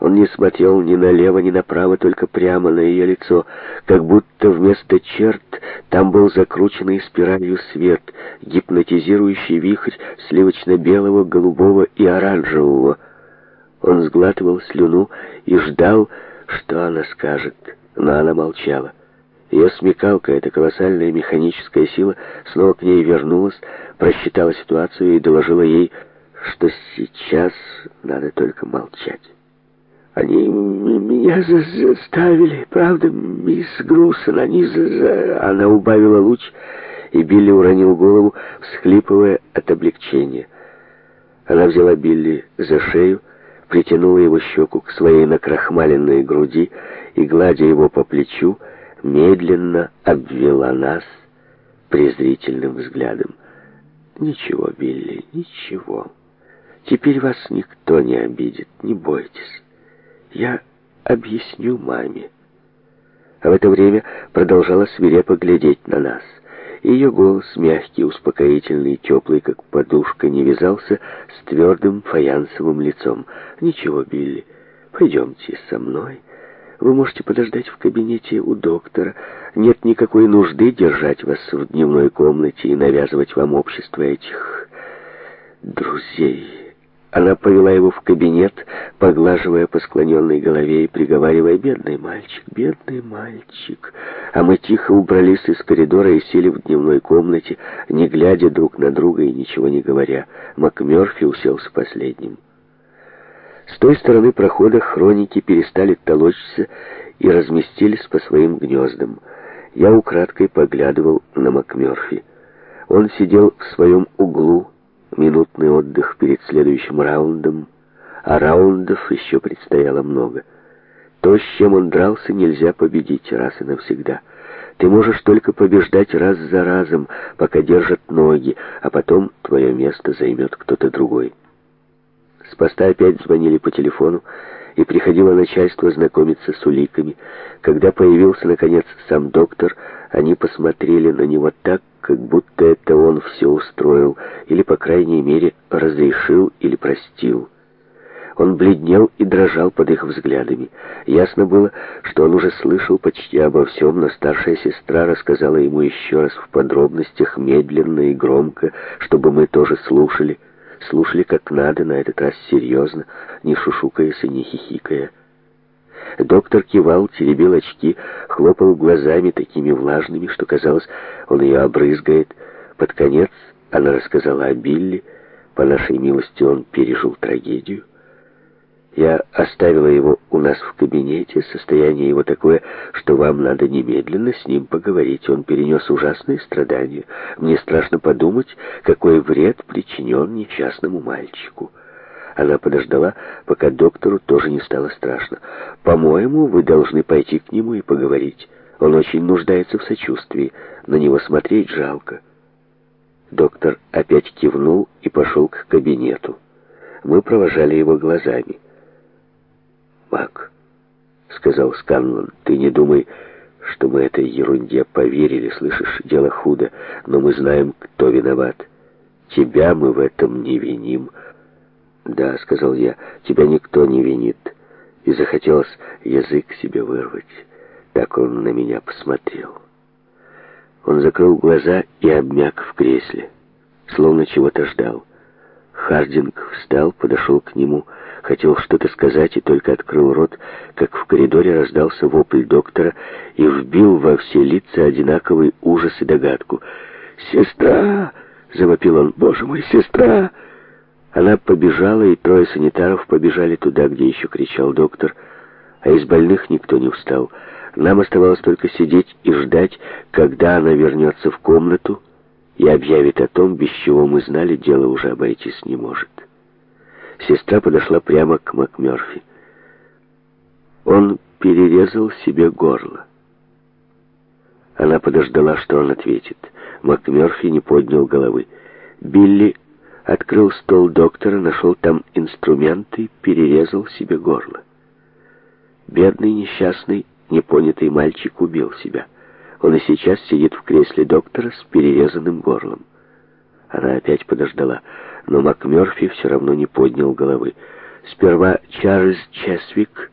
Он не смотрел ни налево, ни направо, только прямо на ее лицо, как будто вместо черт там был закрученный спиралью свет, гипнотизирующий вихрь сливочно-белого, голубого и оранжевого. Он сглатывал слюну и ждал, что она скажет, но она молчала. Ее смекалка, эта колоссальная механическая сила, снова к ней вернулась, просчитала ситуацию и доложила ей, что сейчас надо только молчать. Они меня заставили, правда, мисс Груссон. они за...» Она убавила луч, и Билли уронил голову, всхлипывая от облегчения. Она взяла Билли за шею, притянула его щеку к своей накрахмаленной груди и, гладя его по плечу, медленно обвела нас презрительным взглядом. «Ничего, Билли, ничего. Теперь вас никто не обидит, не бойтесь». Я объясню маме. А в это время продолжала свирепо глядеть на нас. Ее голос, мягкий, успокоительный, теплый, как подушка, не вязался с твердым фаянсовым лицом. «Ничего, Билли, пойдемте со мной. Вы можете подождать в кабинете у доктора. Нет никакой нужды держать вас в дневной комнате и навязывать вам общество этих друзей». Она повела его в кабинет, поглаживая по склоненной голове и приговаривая «Бедный мальчик, бедный мальчик». А мы тихо убрались из коридора и сели в дневной комнате, не глядя друг на друга и ничего не говоря. МакМёрфи уселся последним. С той стороны прохода хроники перестали толочься и разместились по своим гнездам. Я украдкой поглядывал на МакМёрфи. Он сидел в своем углу, минутный отдых перед следующим раундом, а раундов еще предстояло много. То, с чем он дрался, нельзя победить раз и навсегда. Ты можешь только побеждать раз за разом, пока держат ноги, а потом твое место займет кто-то другой. С поста опять звонили по телефону, и приходило начальство знакомиться с уликами. Когда появился, наконец, сам доктор, они посмотрели на него так, как будто это он все устроил, или, по крайней мере, разрешил или простил. Он бледнел и дрожал под их взглядами. Ясно было, что он уже слышал почти обо всем, но старшая сестра рассказала ему еще раз в подробностях, медленно и громко, чтобы мы тоже слушали слушали как надо, на этот раз серьезно, не шушукаясь и не хихикая. Доктор кивал, теребил очки, хлопал глазами такими влажными, что, казалось, он ее обрызгает. Под конец она рассказала о Билли. По нашей милости он пережил трагедию. Я оставила его у нас в кабинете, состояние его такое, что вам надо немедленно с ним поговорить. Он перенес ужасные страдания. Мне страшно подумать, какой вред причинен несчастному мальчику. Она подождала, пока доктору тоже не стало страшно. «По-моему, вы должны пойти к нему и поговорить. Он очень нуждается в сочувствии. На него смотреть жалко». Доктор опять кивнул и пошел к кабинету. Мы провожали его глазами. «Мак», — сказал Сканлон, — «ты не думай, что мы этой ерунде поверили, слышишь? Дело худо, но мы знаем, кто виноват. Тебя мы в этом не виним». «Да», — сказал я, — «тебя никто не винит». И захотелось язык себе вырвать. Так он на меня посмотрел. Он закрыл глаза и обмяк в кресле, словно чего-то ждал. Хардинг встал, подошел к нему, хотел что-то сказать и только открыл рот, как в коридоре раздался вопль доктора и вбил во все лица одинаковый ужас и догадку. «Сестра!» — завопил он. «Боже мой, сестра!» Она побежала, и трое санитаров побежали туда, где еще кричал доктор, а из больных никто не встал. Нам оставалось только сидеть и ждать, когда она вернется в комнату, и объявит о том, без чего мы знали, дело уже обойтись не может. Сестра подошла прямо к МакМёрфи. Он перерезал себе горло. Она подождала, что он ответит. МакМёрфи не поднял головы. Билли открыл стол доктора, нашел там инструменты, перерезал себе горло. Бедный, несчастный, непонятый мальчик убил себя. Он и сейчас сидит в кресле доктора с перерезанным горлом. Она опять подождала, но МакМёрфи все равно не поднял головы. Сперва Чарльз Чесвик